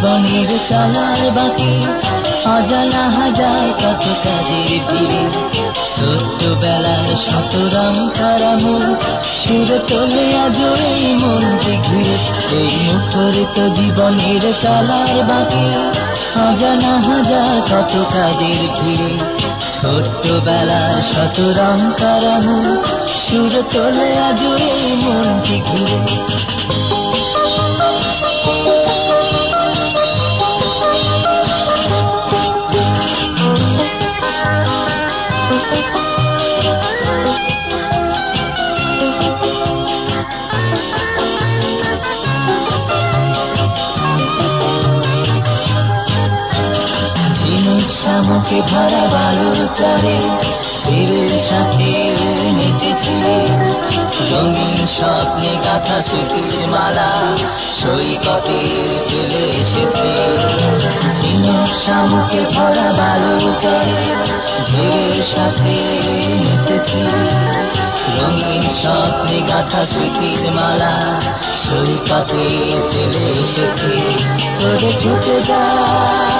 জীবনের চলার বাকি অজানা হাজার কত কাজের ভিড়ে ছোট্টবেলার শত রং তারামো সুর তোলে আজ এই মনকে ঘিরে। এই মুখরিত জীবনের চলার বাকি অজানা হাজার কত কাজের ভিড়ে। ছোট্টবেলার শত রং তারামো সুর তোলে আজ এই মনকে ঘিরে। শামুকে ভরা বালুর চরে ছেলের সাথে নেচেছে রঙিন স্বপ্নে গাথা স্মৃতির মালা, সৈকতে ফেলে এসেছে। ঝিনুক শামুকে ভরা বালুর চরে, ঢেউয়ের সাথে নেচেছে। রঙিন স্বপ্নে গাথা স্মৃতির মালা, সৈকতে ফেলে এসেছে। তোরে ছুটে যায়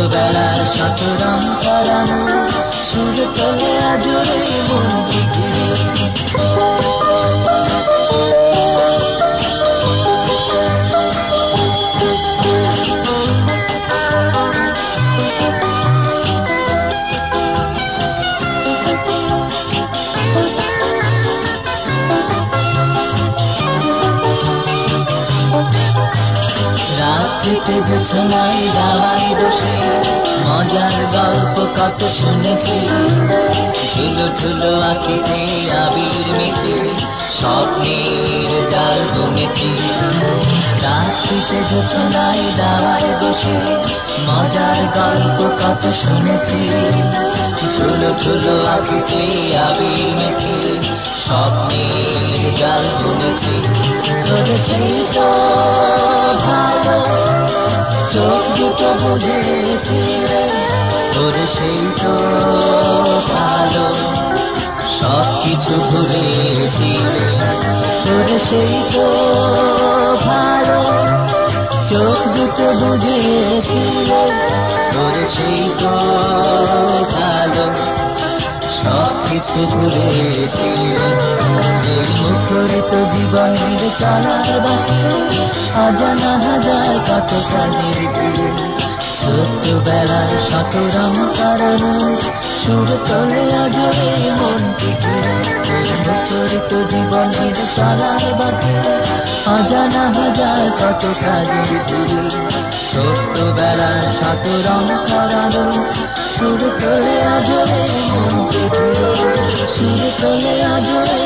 ছোট্টবেলার শত রং করানো সুর চলে আজরে বন্দি রাত্রিতে জোছনায় দাওয়াই বসে, মজার গল্প কত শুনেছি। ঝুলো ঝুলো আঁকিতে আবির মেখে, স্বপ্নের জাল বুনেছি। রাত্রিতে জোছনায় দাওয়ায় বসে, মজার গল্প কত শুনেছি। ঝুলো ঝুলো আঁকিতে আবির মেখে, স্বপ্নের জাল বুনেছি। সেই দুটো বুঝেছি রে তোর সেই তো ভালো সব কিছু ভুলেছি রে তোর সেই তো ভালো। চোখ দুটো বুঝেছি রে তোর সেই তো ভালো। সব কিছু ভুলেছি এই মুখরিত জীবনের চলার বাকি অজানা হাজার কত কাজের ভিড়ে ছোট্টবেলার শত রং করানো সুর তোলে আজরে মনকে ঘিরে এই মুখরিত জীবনের চলার বাকি। অজানা হাজার কত কাজের ভিড়ে ছোট্টবেলার শত রং করানো সুর তোলে আজরে মনকে ঘিরে সুর তোলে আজরে